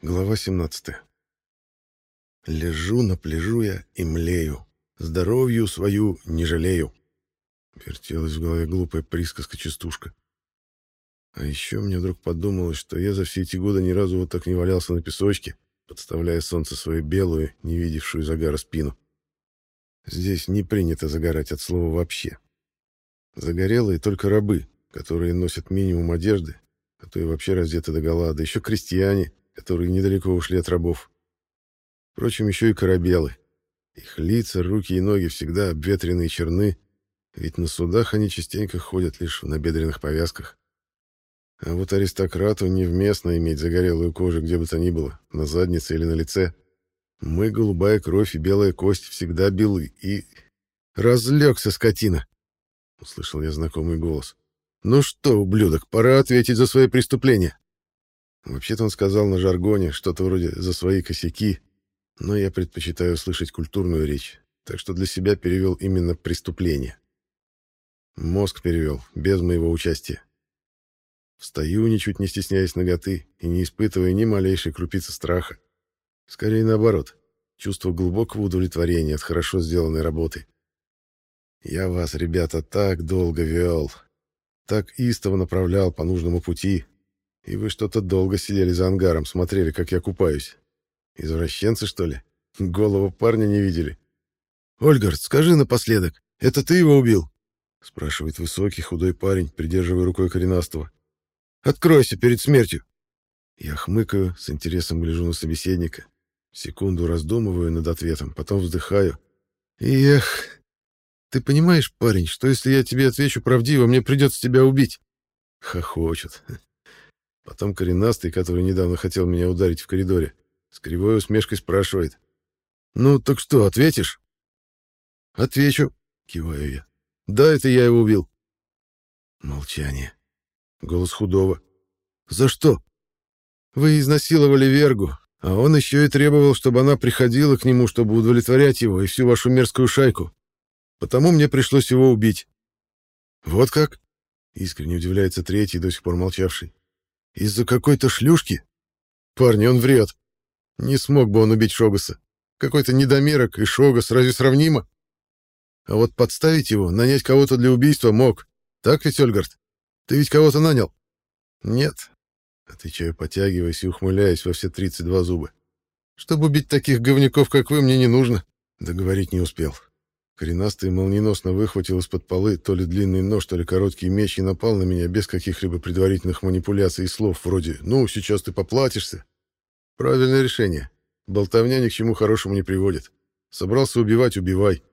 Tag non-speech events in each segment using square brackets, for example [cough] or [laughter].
Глава 17. Лежу на пляжу я и млею. Здоровью свою не жалею. Вертелась в голове глупая присказка-частушка. А еще мне вдруг подумалось, что я за все эти годы ни разу вот так не валялся на песочке, подставляя солнце свою белую, не видевшую загара спину. Здесь не принято загорать от слова вообще. Загорелые только рабы, которые носят минимум одежды, а то и вообще раздеты догола, да еще крестьяне, которые недалеко ушли от рабов. Впрочем, еще и корабелы. Их лица, руки и ноги всегда обветрены и черны, ведь на судах они частенько ходят лишь в набедренных повязках. А вот аристократу невместно иметь загорелую кожу где бы то ни было, на заднице или на лице. Мы, голубая кровь и белая кость, всегда белы и... «Разлегся, скотина!» — услышал я знакомый голос. «Ну что, ублюдок, пора ответить за свои преступления!» Вообще-то он сказал на жаргоне что-то вроде «за свои косяки», но я предпочитаю слышать культурную речь, так что для себя перевел именно «преступление». Мозг перевел, без моего участия. Встаю, ничуть не стесняясь ноготы и не испытывая ни малейшей крупицы страха. Скорее наоборот, чувство глубокого удовлетворения от хорошо сделанной работы. Я вас, ребята, так долго вел, так истово направлял по нужному пути, и вы что-то долго сидели за ангаром, смотрели, как я купаюсь. Извращенцы, что ли? Голову парня не видели. «Ольгард, скажи напоследок, это ты его убил?» спрашивает высокий, худой парень, придерживая рукой коренастого. «Откройся перед смертью!» Я хмыкаю, с интересом гляжу на собеседника. Секунду раздумываю над ответом, потом вздыхаю. «Эх, ты понимаешь, парень, что если я тебе отвечу правдиво, мне придется тебя убить?» Хохочет. Потом коренастый, который недавно хотел меня ударить в коридоре, с кривой усмешкой спрашивает. «Ну, так что, ответишь?» «Отвечу», — киваю я. «Да, это я его убил». Молчание. Голос худого. «За что?» «Вы изнасиловали Вергу, а он еще и требовал, чтобы она приходила к нему, чтобы удовлетворять его и всю вашу мерзкую шайку. Потому мне пришлось его убить». «Вот как?» — искренне удивляется третий, до сих пор молчавший. Из-за какой-то шлюшки? Парни, он врет. Не смог бы он убить Шогаса. Какой-то недомерок и Шогас разве сравнимо? А вот подставить его, нанять кого-то для убийства мог. Так ведь, Ольгард? Ты ведь кого-то нанял? Нет. Отвечаю, потягиваясь и ухмыляясь во все 32 зуба. Чтобы убить таких говняков, как вы, мне не нужно. Договорить не успел. Коренастый молниеносно выхватил из-под полы то ли длинный нож, то ли короткий меч и напал на меня без каких-либо предварительных манипуляций и слов вроде «Ну, сейчас ты поплатишься». Правильное решение. Болтовня ни к чему хорошему не приводит. Собрался убивать — убивай.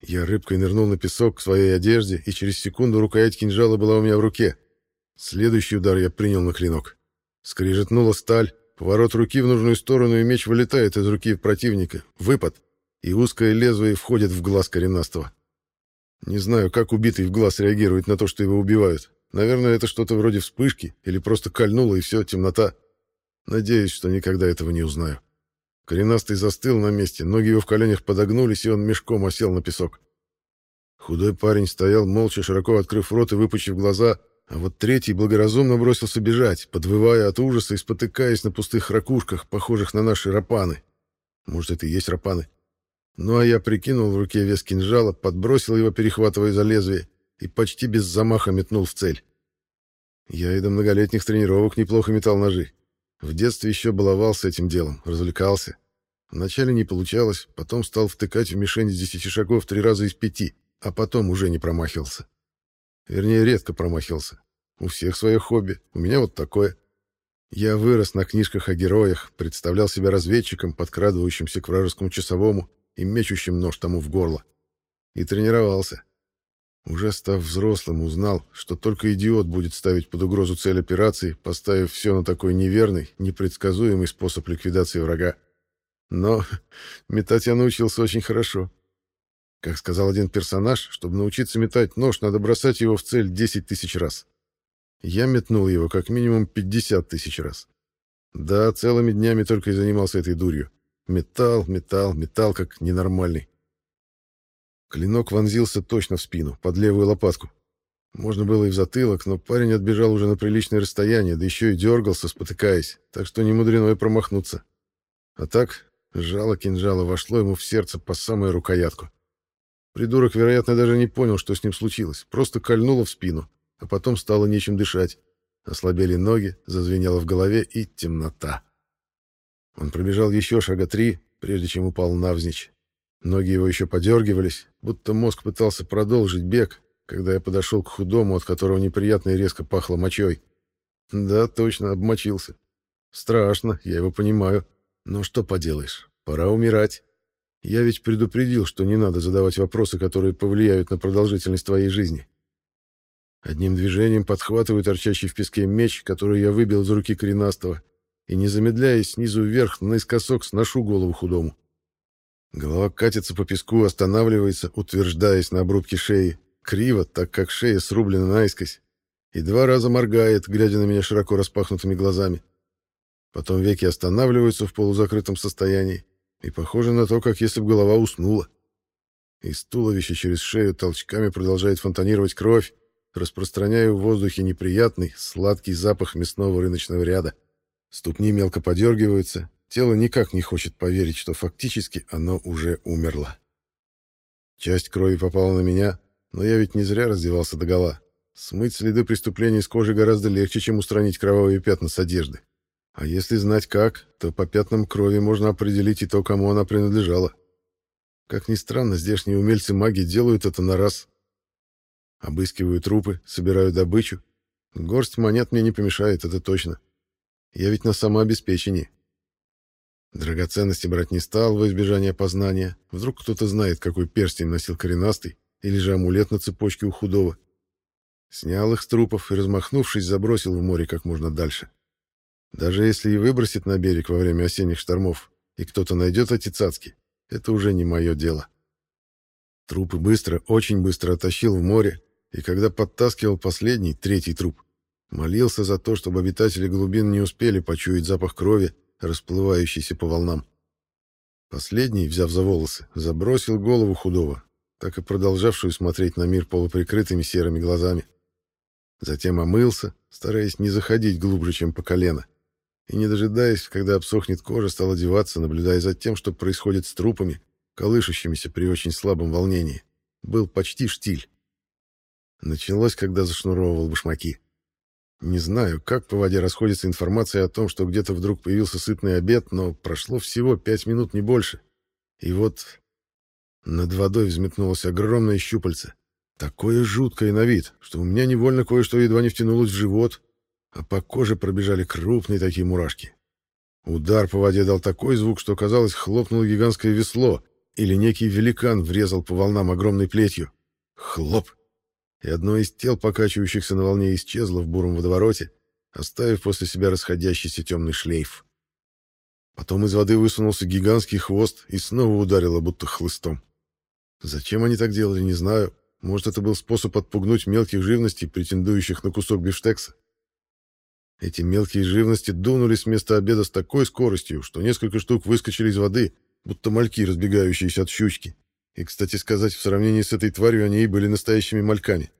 Я рыбкой нырнул на песок к своей одежде, и через секунду рукоять кинжала была у меня в руке. Следующий удар я принял на клинок. Скрежетнула сталь, поворот руки в нужную сторону, и меч вылетает из руки противника. Выпад и узкое лезвие входит в глаз коренастого. Не знаю, как убитый в глаз реагирует на то, что его убивают. Наверное, это что-то вроде вспышки, или просто кольнуло, и все, темнота. Надеюсь, что никогда этого не узнаю. Коренастый застыл на месте, ноги его в коленях подогнулись, и он мешком осел на песок. Худой парень стоял, молча, широко открыв рот и выпучив глаза, а вот третий благоразумно бросился бежать, подвывая от ужаса и спотыкаясь на пустых ракушках, похожих на наши рапаны. Может, это и есть рапаны? Ну а я прикинул в руке вес кинжала, подбросил его, перехватывая за лезвие, и почти без замаха метнул в цель. Я и до многолетних тренировок неплохо метал ножи. В детстве еще баловался этим делом, развлекался. Вначале не получалось, потом стал втыкать в мишень с десяти шагов три раза из пяти, а потом уже не промахивался. Вернее, редко промахивался. У всех свое хобби, у меня вот такое. Я вырос на книжках о героях, представлял себя разведчиком, подкрадывающимся к вражескому часовому, и мечущим нож тому в горло. И тренировался. Уже став взрослым, узнал, что только идиот будет ставить под угрозу цель операции, поставив все на такой неверный, непредсказуемый способ ликвидации врага. Но [laughs] метать я научился очень хорошо. Как сказал один персонаж, чтобы научиться метать нож, надо бросать его в цель 10 тысяч раз. Я метнул его как минимум 50 тысяч раз. Да, целыми днями только и занимался этой дурью. Металл, металл, металл, как ненормальный. Клинок вонзился точно в спину, под левую лопатку. Можно было и в затылок, но парень отбежал уже на приличное расстояние, да еще и дергался, спотыкаясь, так что не мудрено и промахнуться. А так, жало кинжала вошло ему в сердце по самую рукоятку. Придурок, вероятно, даже не понял, что с ним случилось, просто кольнуло в спину, а потом стало нечем дышать. Ослабели ноги, зазвенело в голове и темнота. Он пробежал еще шага три, прежде чем упал навзничь. Ноги его еще подергивались, будто мозг пытался продолжить бег, когда я подошел к худому, от которого неприятно и резко пахло мочой. Да, точно, обмочился. Страшно, я его понимаю. Но что поделаешь, пора умирать. Я ведь предупредил, что не надо задавать вопросы, которые повлияют на продолжительность твоей жизни. Одним движением подхватываю торчащий в песке меч, который я выбил из руки коренастого, и, не замедляясь снизу вверх, наискосок сношу голову худому. Голова катится по песку, останавливается, утверждаясь на обрубке шеи, криво, так как шея срублена наискось, и два раза моргает, глядя на меня широко распахнутыми глазами. Потом веки останавливаются в полузакрытом состоянии, и похоже на то, как если бы голова уснула. Из туловища через шею толчками продолжает фонтанировать кровь, распространяя в воздухе неприятный, сладкий запах мясного рыночного ряда. Ступни мелко подергиваются, тело никак не хочет поверить, что фактически оно уже умерло. Часть крови попала на меня, но я ведь не зря раздевался догола. Смыть следы преступления с кожи гораздо легче, чем устранить кровавые пятна с одежды. А если знать как, то по пятнам крови можно определить и то, кому она принадлежала. Как ни странно, здешние умельцы маги делают это на раз. Обыскиваю трупы, собираю добычу. Горсть монет мне не помешает, это точно. Я ведь на самообеспечении. Драгоценности брать не стал во избежание опознания. Вдруг кто-то знает, какой перстень носил коренастый, или же амулет на цепочке у худого. Снял их с трупов и, размахнувшись, забросил в море как можно дальше. Даже если и выбросит на берег во время осенних штормов, и кто-то найдет эти цацки, это уже не мое дело. Трупы быстро, очень быстро оттащил в море, и когда подтаскивал последний, третий труп, молился за то, чтобы обитатели глубин не успели почуять запах крови, расплывающийся по волнам. Последний, взяв за волосы, забросил голову худого, так и продолжавшую смотреть на мир полуприкрытыми серыми глазами. Затем омылся, стараясь не заходить глубже, чем по колено, и, не дожидаясь, когда обсохнет кожа, стал одеваться, наблюдая за тем, что происходит с трупами, колышущимися при очень слабом волнении. Был почти штиль. Началось, когда зашнуровывал башмаки. Не знаю, как по воде расходится информация о том, что где-то вдруг появился сытный обед, но прошло всего пять минут, не больше. И вот над водой взметнулось огромное щупальце. Такое жуткое на вид, что у меня невольно кое-что едва не втянулось в живот, а по коже пробежали крупные такие мурашки. Удар по воде дал такой звук, что, казалось, хлопнуло гигантское весло, или некий великан врезал по волнам огромной плетью. Хлоп! И одно из тел, покачивающихся на волне, исчезло в буром водовороте, оставив после себя расходящийся темный шлейф. Потом из воды высунулся гигантский хвост и снова ударило, будто хлыстом. Зачем они так делали, не знаю. Может, это был способ отпугнуть мелких живностей, претендующих на кусок бифштекса. Эти мелкие живности дунули с места обеда с такой скоростью, что несколько штук выскочили из воды, будто мальки, разбегающиеся от щучки. И, кстати сказать, в сравнении с этой тварью они и были настоящими мальками.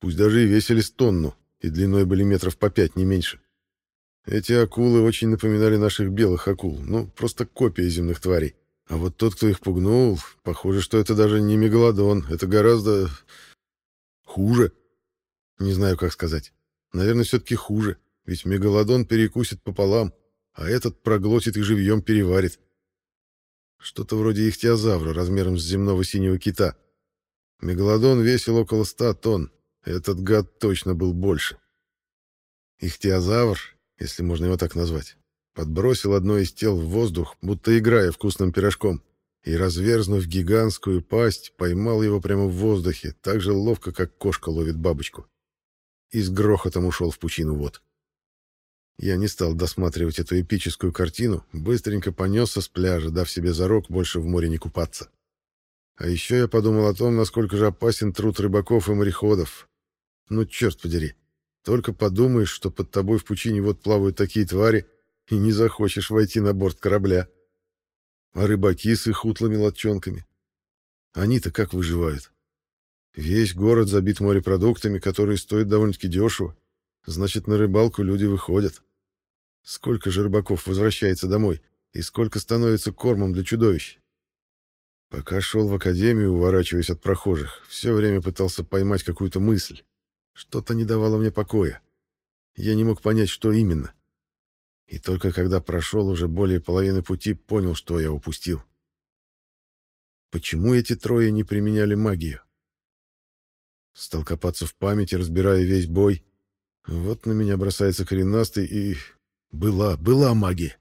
Пусть даже и весили тонну, и длиной были метров по пять, не меньше. Эти акулы очень напоминали наших белых акул, ну, просто копия земных тварей. А вот тот, кто их пугнул, похоже, что это даже не мегалодон, это гораздо... хуже. Не знаю, как сказать. Наверное, все-таки хуже. Ведь мегалодон перекусит пополам, а этот проглотит и живьем переварит. Что-то вроде ихтиозавра размером с земного синего кита. Мегалодон весил около ста тонн. Этот гад точно был больше. Ихтиозавр, если можно его так назвать, подбросил одно из тел в воздух, будто играя вкусным пирожком, и, разверзнув гигантскую пасть, поймал его прямо в воздухе, так же ловко, как кошка ловит бабочку. И с грохотом ушел в пучину вод. Я не стал досматривать эту эпическую картину, быстренько понесся с пляжа, дав себе зарок больше в море не купаться. А еще я подумал о том, насколько же опасен труд рыбаков и мореходов. Ну, черт подери, только подумаешь, что под тобой в пучине вот плавают такие твари, и не захочешь войти на борт корабля. А рыбаки с их утлыми лодчонками. Они-то как выживают? Весь город забит морепродуктами, которые стоят довольно-таки дешево. Значит, на рыбалку люди выходят. Сколько же рыбаков возвращается домой, и сколько становится кормом для чудовищ? Пока шел в академию, уворачиваясь от прохожих, все время пытался поймать какую-то мысль. Что-то не давало мне покоя. Я не мог понять, что именно. И только когда прошел уже более половины пути, понял, что я упустил. Почему эти трое не применяли магию? Стал копаться в памяти, разбирая весь бой. Вот на меня бросается коренастый и... Была, была магия.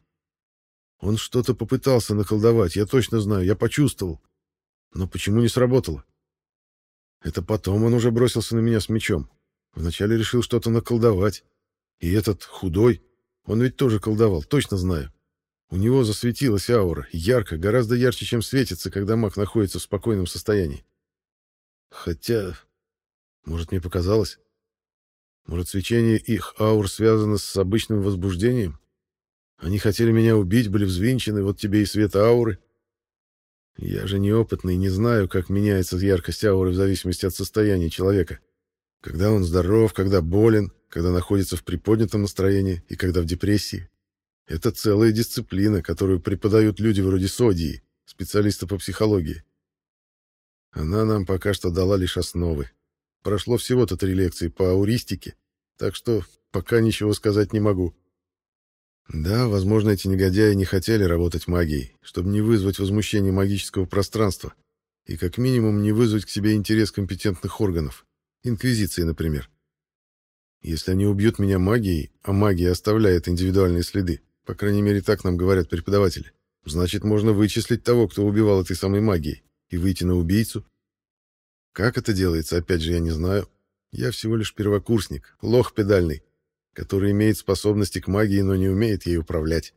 Он что-то попытался наколдовать, я точно знаю, я почувствовал. Но почему не сработало? Это потом он уже бросился на меня с мечом. Вначале решил что-то наколдовать. И этот худой, он ведь тоже колдовал, точно знаю. У него засветилась аура, ярко, гораздо ярче, чем светится, когда маг находится в спокойном состоянии. Хотя, может, мне показалось? Может, свечение их аур связано с обычным возбуждением? Они хотели меня убить, были взвинчены, вот тебе и свет ауры. Я же неопытный, не знаю, как меняется яркость ауры в зависимости от состояния человека. Когда он здоров, когда болен, когда находится в приподнятом настроении и когда в депрессии. Это целая дисциплина, которую преподают люди вроде Содии, специалиста по психологии. Она нам пока что дала лишь основы. Прошло всего-то три лекции по ауристике, так что пока ничего сказать не могу. Да, возможно, эти негодяи не хотели работать магией, чтобы не вызвать возмущение магического пространства и как минимум не вызвать к себе интерес компетентных органов, инквизиции, например. Если они убьют меня магией, а магия оставляет индивидуальные следы, по крайней мере, так нам говорят преподаватели, значит, можно вычислить того, кто убивал этой самой магией, и выйти на убийцу. Как это делается, опять же, я не знаю. Я всего лишь первокурсник, лох педальный, который имеет способности к магии, но не умеет ей управлять.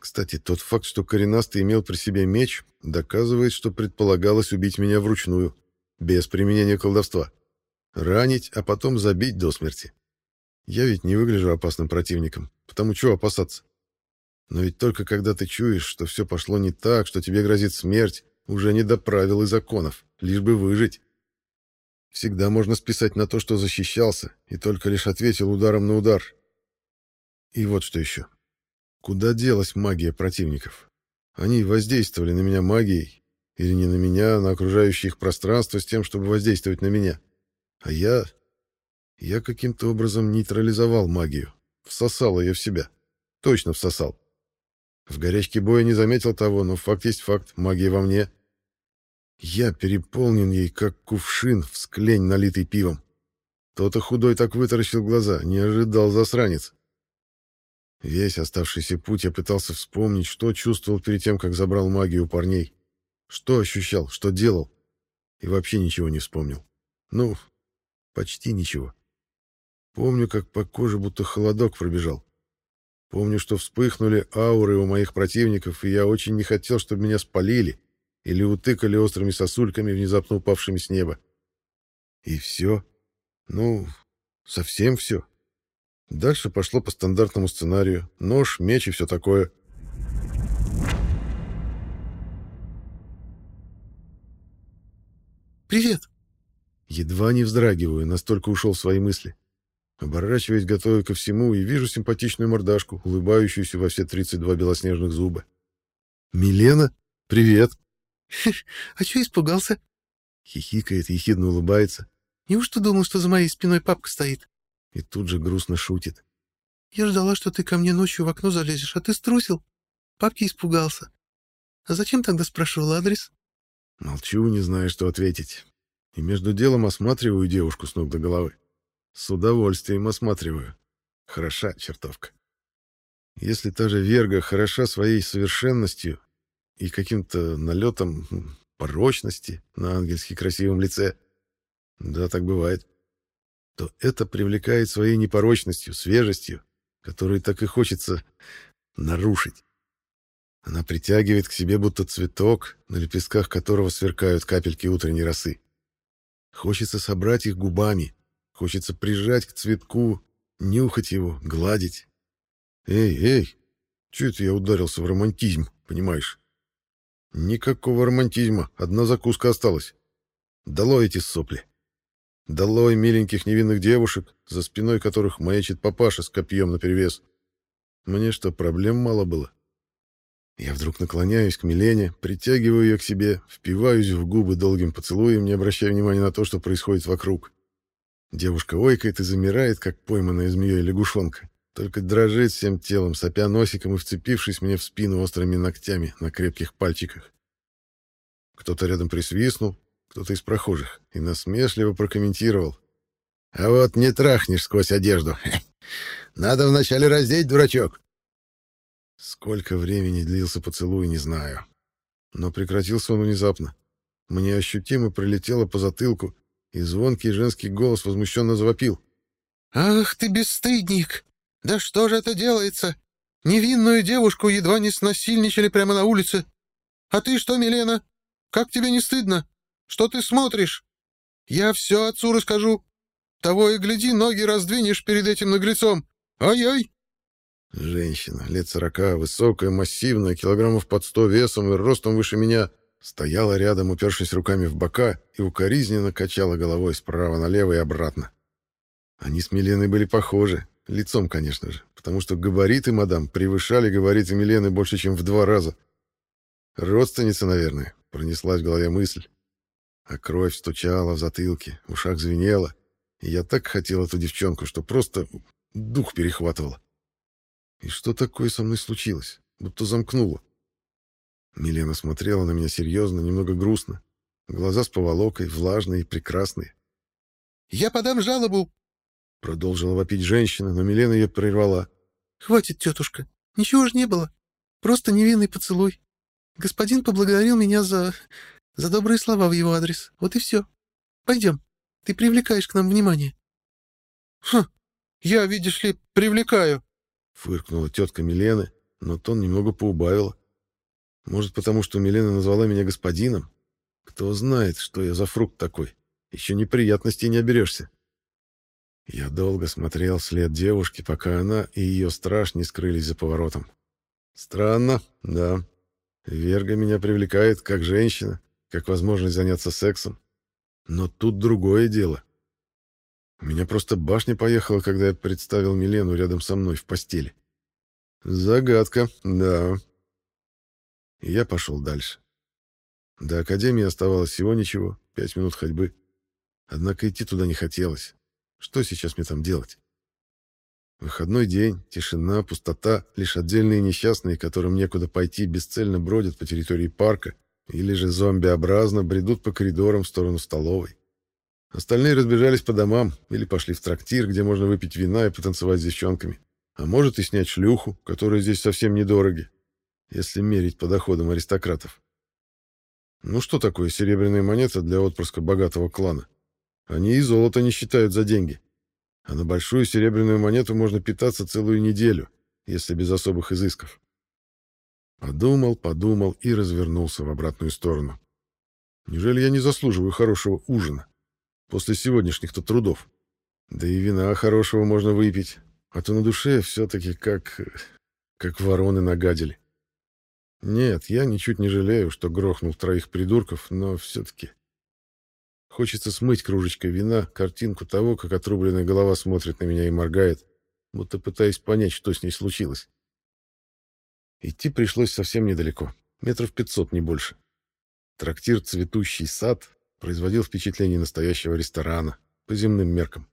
Кстати, тот факт, что коренастый имел при себе меч, доказывает, что предполагалось убить меня вручную, без применения колдовства. Ранить, а потом забить до смерти. Я ведь не выгляжу опасным противником, потому чего опасаться? Но ведь только когда ты чуешь, что все пошло не так, что тебе грозит смерть, уже не до правил и законов, лишь бы выжить. Всегда можно списать на то, что защищался, и только лишь ответил ударом на удар. И вот что еще. Куда делась магия противников? Они воздействовали на меня магией, или не на меня, а на окружающее их пространство с тем, чтобы воздействовать на меня. А я... Я каким-то образом нейтрализовал магию, всосал ее в себя. Точно всосал. В горячке боя не заметил того, но факт есть факт, магия во мне — я переполнен ей, как кувшин в склень, налитый пивом. То-то худой так вытаращил глаза, не ожидал засранец. Весь оставшийся путь я пытался вспомнить, что чувствовал перед тем, как забрал магию у парней. Что ощущал, что делал. И вообще ничего не вспомнил. Ну, почти ничего. Помню, как по коже будто холодок пробежал. Помню, что вспыхнули ауры у моих противников, и я очень не хотел, чтобы меня спалили или утыкали острыми сосульками, внезапно упавшими с неба. И все. Ну, совсем все. Дальше пошло по стандартному сценарию. Нож, меч и все такое. «Привет!» Едва не вздрагиваю, настолько ушел в свои мысли. Оборачиваясь, готовя ко всему, и вижу симпатичную мордашку, улыбающуюся во все 32 белоснежных зуба. «Милена? Привет!» А чё испугался? Хихикает, ехидно улыбается. Неужто думал, что за моей спиной папка стоит? И тут же грустно шутит. Я ждала, что ты ко мне ночью в окно залезешь, а ты струсил. Папки испугался. А зачем тогда спрашивал адрес? Молчу, не знаю, что ответить. И между делом осматриваю девушку с ног до головы. С удовольствием осматриваю. Хороша чертовка. Если та же Верга хороша своей совершенностью, и каким-то налетом порочности на ангельски красивом лице, да, так бывает, то это привлекает своей непорочностью, свежестью, которую так и хочется нарушить. Она притягивает к себе будто цветок, на лепестках которого сверкают капельки утренней росы. Хочется собрать их губами, хочется прижать к цветку, нюхать его, гладить. Эй, эй, чё это я ударился в романтизм, понимаешь? Никакого романтизма, одна закуска осталась. Долой эти сопли. Долой миленьких невинных девушек, за спиной которых маячит папаша с копьем наперевес. Мне что, проблем мало было? Я вдруг наклоняюсь к Милене, притягиваю ее к себе, впиваюсь в губы долгим поцелуем, не обращая внимания на то, что происходит вокруг. Девушка ойкает и замирает, как пойманная змеей лягушонка, только дрожит всем телом, сопя носиком и вцепившись мне в спину острыми ногтями на крепких пальчиках. Кто-то рядом присвистнул, кто-то из прохожих, и насмешливо прокомментировал. «А вот не трахнешь сквозь одежду. [laughs] Надо вначале раздеть, дурачок. Сколько времени длился поцелуй, не знаю. Но прекратился он внезапно. Мне ощутимо прилетело по затылку, и звонкий женский голос возмущенно завопил. «Ах ты, бесстыдник! Да что же это делается? Невинную девушку едва не снасильничали прямо на улице. А ты что, Милена? Как тебе не стыдно? Что ты смотришь? Я все отцу расскажу. Того и гляди, ноги раздвинешь перед этим наглецом. Ай-ай!» Женщина, лет сорока, высокая, массивная, килограммов под сто весом и ростом выше меня, стояла рядом, упершись руками в бока, и укоризненно качала головой справа налево и обратно. Они с Миленой были похожи, лицом, конечно же, потому что габариты мадам превышали габариты Милены больше, чем в два раза. Родственница, наверное, пронеслась в голове мысль. А кровь стучала в затылке, в ушах звенела, и я так хотел эту девчонку, что просто дух перехватывало. И что такое со мной случилось? Будто замкнуло. Милена смотрела на меня серьезно, немного грустно. Глаза с поволокой, влажные прекрасные. «Я подам жалобу!» Продолжила вопить женщина, но Милена ее прервала. «Хватит, тетушка. Ничего же не было. Просто невинный поцелуй. Господин поблагодарил меня за... за добрые слова в его адрес. Вот и все. Пойдем. Ты привлекаешь к нам внимание». «Хм, я, видишь ли, привлекаю», Фыркнула тетка Милены, но тон немного поубавила. Может, потому что Милена назвала меня господином? Кто знает, что я за фрукт такой. Еще неприятностей не оберешься. Я долго смотрел вслед девушки, пока она и ее страж не скрылись за поворотом. Странно, да. Верга меня привлекает как женщина, как возможность заняться сексом. Но тут другое дело. У меня просто башня поехала, когда я представил Милену рядом со мной в постели. Загадка, да. Я пошел дальше. До академии оставалось всего ничего, пять минут ходьбы. Однако идти туда не хотелось. Что сейчас мне там делать? Выходной день, тишина, пустота, лишь отдельные несчастные, которым некуда пойти, бесцельно бродят по территории парка или же зомбиобразно бредут по коридорам в сторону столовой. Остальные разбежались по домам или пошли в трактир, где можно выпить вина и потанцевать с девчонками. А может и снять шлюху, которые здесь совсем недороги, если мерить по доходам аристократов. Ну что такое серебряная монета для отпрыска богатого клана? Они и золото не считают за деньги. А на большую серебряную монету можно питаться целую неделю, если без особых изысков. Подумал, подумал и развернулся в обратную сторону. Неужели я не заслуживаю хорошего ужина? после сегодняшних-то трудов. Да и вина хорошего можно выпить, а то на душе все-таки как... как вороны нагадили. Нет, я ничуть не жалею, что грохнул троих придурков, но все-таки... Хочется смыть кружечкой вина картинку того, как отрубленная голова смотрит на меня и моргает, будто пытаясь понять, что с ней случилось. Идти пришлось совсем недалеко, метров пятьсот, не больше. Трактир «Цветущий сад» производил впечатление настоящего ресторана, по земным меркам.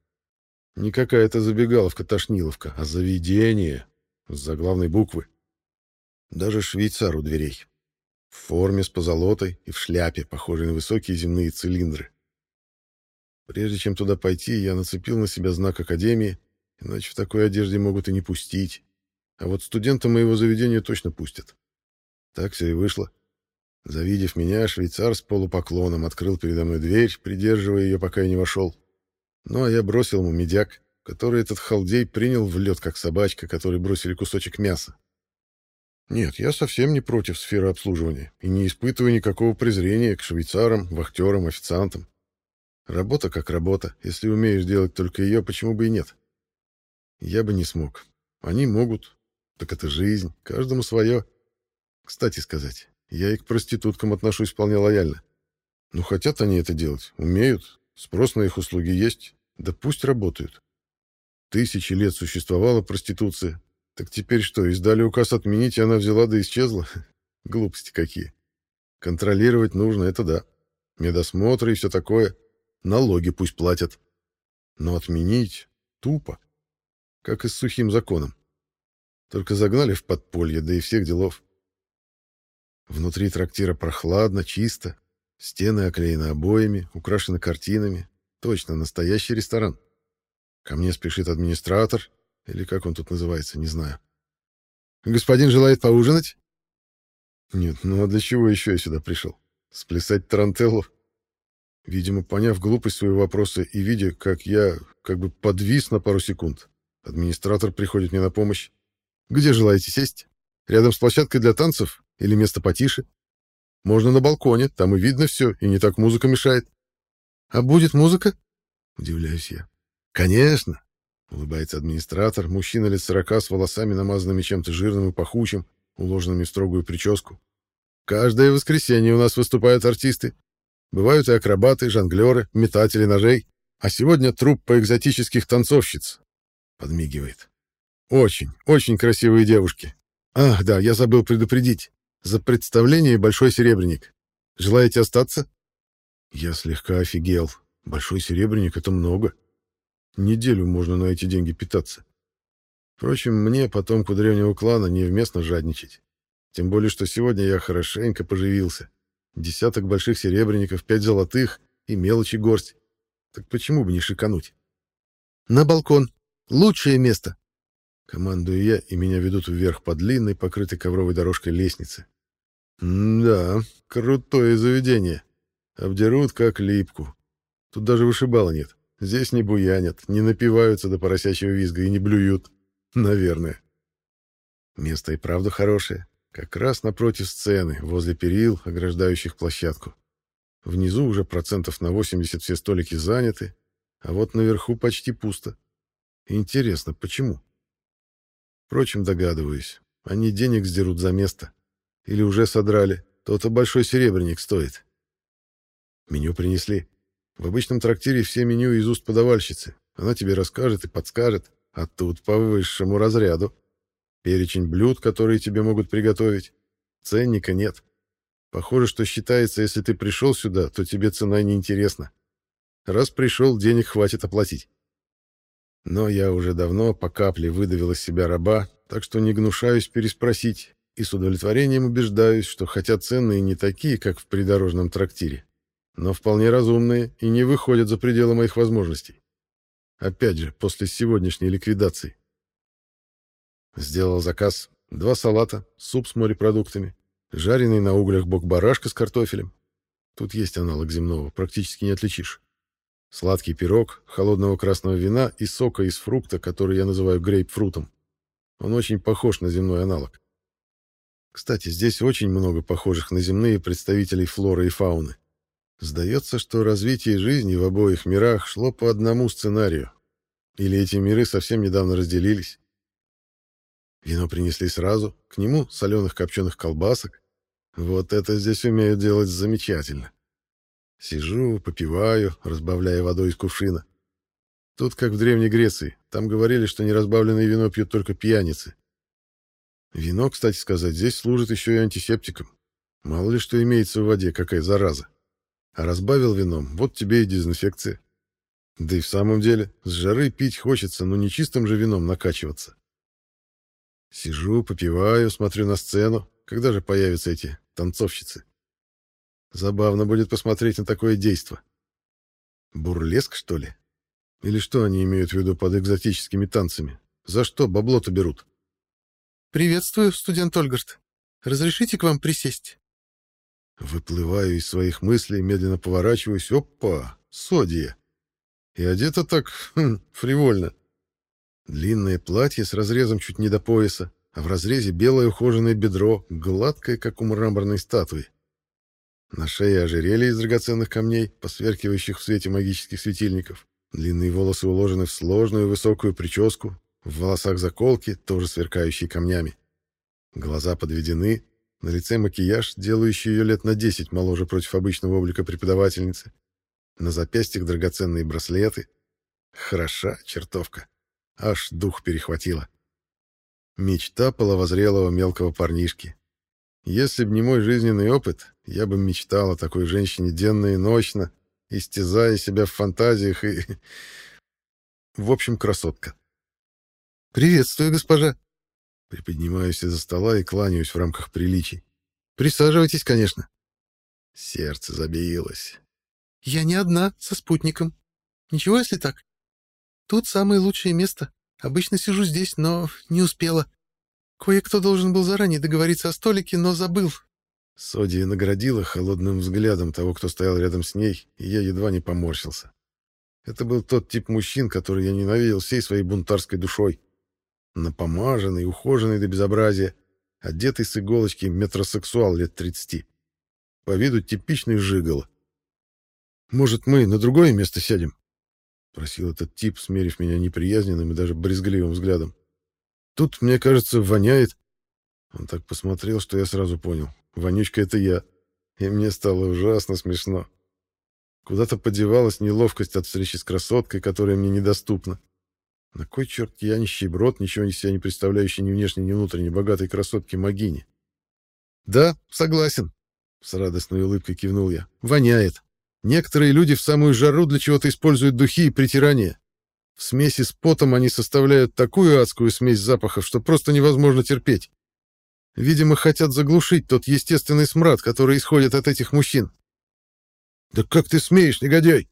Не какая-то забегаловка-тошниловка, а заведение с заглавной буквы. Даже швейцар у дверей. В форме с позолотой и в шляпе, похожей на высокие земные цилиндры. Прежде чем туда пойти, я нацепил на себя знак Академии, иначе в такой одежде могут и не пустить. А вот студента моего заведения точно пустят. Так все и вышло. Завидев меня, швейцар с полупоклоном открыл передо мной дверь, придерживая ее, пока я не вошел. Ну, а я бросил ему медяк, который этот халдей принял в лед, как собачка, которой бросили кусочек мяса. Нет, я совсем не против сферы обслуживания и не испытываю никакого презрения к швейцарам, вахтерам, официантам. Работа как работа. Если умеешь делать только ее, почему бы и нет? Я бы не смог. Они могут. Так это жизнь. Каждому свое. Кстати сказать, я и к проституткам отношусь вполне лояльно. Ну, хотят они это делать, умеют, спрос на их услуги есть, да пусть работают. Тысячи лет существовала проституция, так теперь что, издали указ отменить, и она взяла да исчезла? [laughs] Глупости какие. Контролировать нужно, это да. Медосмотры и все такое. Налоги пусть платят. Но отменить тупо. Как и с сухим законом. Только загнали в подполье, да и всех делов. Внутри трактира прохладно, чисто. Стены оклеены обоями, украшены картинами. Точно, настоящий ресторан. Ко мне спешит администратор, или как он тут называется, не знаю. «Господин желает поужинать?» «Нет, ну а для чего еще я сюда пришел? Сплясать тарантеллу?» Видимо, поняв глупость своего вопроса и видя, как я как бы подвис на пару секунд, администратор приходит мне на помощь. «Где желаете сесть? Рядом с площадкой для танцев или место потише? Можно на балконе, там и видно все, и не так музыка мешает». «А будет музыка?» — удивляюсь я. «Конечно!» — улыбается администратор, мужчина лет сорока с волосами, намазанными чем-то жирным и пахучим, уложенными в строгую прическу. «Каждое воскресенье у нас выступают артисты. Бывают и акробаты, жонглеры, метатели ножей. А сегодня труппа экзотических танцовщиц. Подмигивает. Очень, очень красивые девушки. Ах, да, я забыл предупредить. За представление Большой Серебряник. Желаете остаться? Я слегка офигел. Большой Серебряник — это много. Неделю можно на эти деньги питаться. Впрочем, мне, потомку древнего клана, невместно жадничать. Тем более, что сегодня я хорошенько поживился. Десяток больших серебряников, пять золотых и мелочи горсть. Так почему бы не шикануть? На балкон. Лучшее место. Командую я, и меня ведут вверх по длинной, покрытой ковровой дорожкой лестнице. да, крутое заведение. Обдерут как липку. Тут даже вышибала нет. Здесь не буянят, не напиваются до поросячьего визга и не блюют. Наверное. Место и правда хорошее. Как раз напротив сцены, возле перил, ограждающих площадку. Внизу уже процентов на 80 все столики заняты, а вот наверху почти пусто. Интересно, почему? Впрочем, догадываюсь. Они денег сдерут за место. Или уже содрали. То-то большой серебряник стоит. Меню принесли. В обычном трактире все меню из уст подавальщицы. Она тебе расскажет и подскажет. А тут по высшему разряду. Перечень блюд, которые тебе могут приготовить. Ценника нет. Похоже, что считается, если ты пришел сюда, то тебе цена не интересна. Раз пришел, денег хватит оплатить. Но я уже давно по капле выдавил из себя раба, так что не гнушаюсь переспросить и с удовлетворением убеждаюсь, что хотя ценные не такие, как в придорожном трактире, но вполне разумные и не выходят за пределы моих возможностей. Опять же, после сегодняшней ликвидации. Сделал заказ. Два салата, суп с морепродуктами, жареный на углях бок барашка с картофелем. Тут есть аналог земного, практически не отличишь. Сладкий пирог, холодного красного вина и сока из фрукта, который я называю грейпфрутом. Он очень похож на земной аналог. Кстати, здесь очень много похожих на земные представителей флоры и фауны. Сдается, что развитие жизни в обоих мирах шло по одному сценарию. Или эти миры совсем недавно разделились. Вино принесли сразу, к нему соленых копченых колбасок. Вот это здесь умеют делать замечательно. Сижу, попиваю, разбавляя водой из кувшина. Тут как в Древней Греции. Там говорили, что неразбавленное вино пьют только пьяницы. Вино, кстати сказать, здесь служит еще и антисептиком. Мало ли что имеется в воде, какая зараза. А разбавил вином, вот тебе и дезинфекция. Да и в самом деле, с жары пить хочется, но не чистым же вином накачиваться. Сижу, попиваю, смотрю на сцену. Когда же появятся эти танцовщицы? Забавно будет посмотреть на такое действо. Бурлеск, что ли? Или что они имеют в виду под экзотическими танцами? За что бабло-то берут? «Приветствую, студент Ольгард. Разрешите к вам присесть?» Выплываю из своих мыслей, медленно поворачиваюсь. Опа! Содия! И одета так [laughs] хм, фривольно. Длинное платье с разрезом чуть не до пояса, а в разрезе белое ухоженное бедро, гладкое, как у мраморной статуи. На шее ожерелье из драгоценных камней, посверкивающих в свете магических светильников. Длинные волосы уложены в сложную высокую прическу, в волосах заколки, тоже сверкающие камнями. Глаза подведены, На лице макияж, делающий ее лет на 10 моложе против обычного облика преподавательницы. На запястьях драгоценные браслеты. Хороша чертовка. Аж дух перехватило. Мечта половозрелого мелкого парнишки. Если б не мой жизненный опыт, я бы мечтал о такой женщине денно и ночно, истязая себя в фантазиях и... [laughs] В общем, красотка. «Приветствую, госпожа!» Приподнимаюсь из-за стола и кланяюсь в рамках приличий. «Присаживайтесь, конечно». Сердце забилось. «Я не одна, со спутником. Ничего, если так? Тут самое лучшее место. Обычно сижу здесь, но не успела. Кое-кто должен был заранее договориться о столике, но забыл. Содия наградила холодным взглядом того, кто стоял рядом с ней, и я едва не поморщился. Это был тот тип мужчин, который я ненавидел всей своей бунтарской душой. Напомаженный, ухоженный до безобразия, одетый с иголочки метросексуал лет 30. По виду типичный жигало. «Может, мы на другое место сядем?» — просил этот тип, смерив меня неприязненным и даже брезгливым взглядом. «Тут, мне кажется, воняет». Он так посмотрел, что я сразу понял. Вонючка — это я. И мне стало ужасно смешно. Куда-то подевалась неловкость от встречи с красоткой, которая мне недоступна. На кой черт я нищеброд, ничего из себя не представляющий ни внешне, ни внутренне богатой красотки Магини? «Да, согласен», — с радостной улыбкой кивнул я. «Воняет. Некоторые люди в самую жару для чего-то используют духи и притирания. В смеси с потом они составляют такую адскую смесь запахов, что просто невозможно терпеть. Видимо, хотят заглушить тот естественный смрад, который исходит от этих мужчин. «Да как ты смеешь, негодяй!»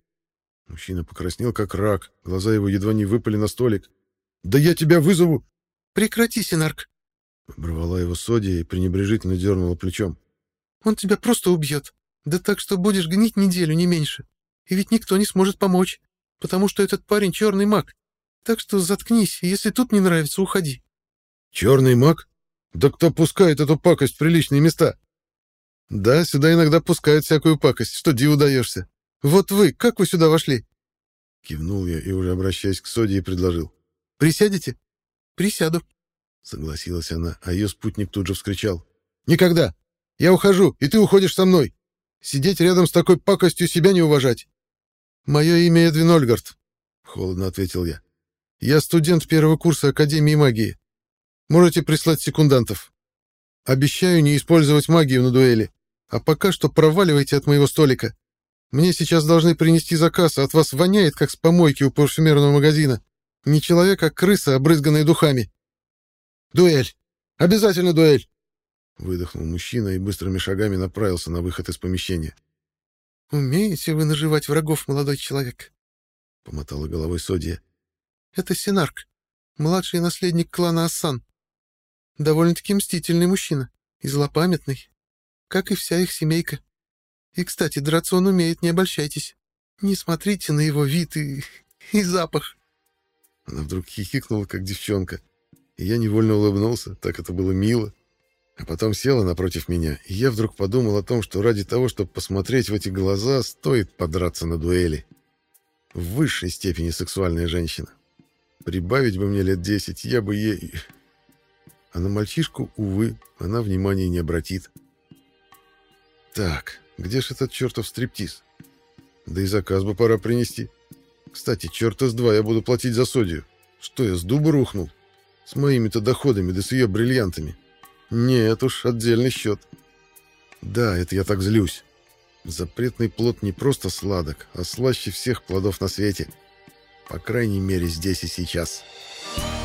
Мужчина покраснел, как рак, глаза его едва не выпали на столик. «Да я тебя вызову!» «Прекрати, Синарк!» Оборвала его Содия и пренебрежительно дернула плечом. «Он тебя просто убьет. Да так, что будешь гнить неделю, не меньше. И ведь никто не сможет помочь, потому что этот парень черный маг. Так что заткнись, и если тут не нравится, уходи». «Черный маг? Да кто пускает эту пакость в приличные места?» «Да, сюда иногда пускают всякую пакость. Что диву даешься? Вот вы, как вы сюда вошли?» Кивнул я и, уже обращаясь к Соде, предложил. «Присядете?» «Присяду», — согласилась она, а ее спутник тут же вскричал. «Никогда! Я ухожу, и ты уходишь со мной! Сидеть рядом с такой пакостью себя не уважать!» «Мое имя Эдвин Ольгард», — холодно ответил я. «Я студент первого курса Академии магии. Можете прислать секундантов. Обещаю не использовать магию на дуэли. А пока что проваливайте от моего столика. Мне сейчас должны принести заказ, а от вас воняет, как с помойки у парфюмерного магазина. Не человек, а крыса, обрызганная духами. Дуэль! Обязательно дуэль!» Выдохнул мужчина и быстрыми шагами направился на выход из помещения. «Умеете вы наживать врагов, молодой человек?» — помотала головой Содия. «Это Синарк, младший наследник клана Ассан. Довольно-таки мстительный мужчина и злопамятный, как и вся их семейка. И, кстати, драться он умеет, не обольщайтесь. Не смотрите на его вид и... и запах». Она вдруг хихикнула, как девчонка, и я невольно улыбнулся, так это было мило. А потом села напротив меня, и я вдруг подумал о том, что ради того, чтобы посмотреть в эти глаза, стоит подраться на дуэли. В высшей степени сексуальная женщина. Прибавить бы мне лет десять, я бы ей... А на мальчишку, увы, она внимания не обратит. Так, где ж этот чертов стриптиз? Да и заказ бы пора принести. Кстати, черта с два я буду платить за содию. Что я, с дуба рухнул? С моими-то доходами, да с ее бриллиантами. Нет уж, отдельный счет. Да, это я так злюсь. Запретный плод не просто сладок, а слаще всех плодов на свете. По крайней мере, здесь и сейчас. Сейчас.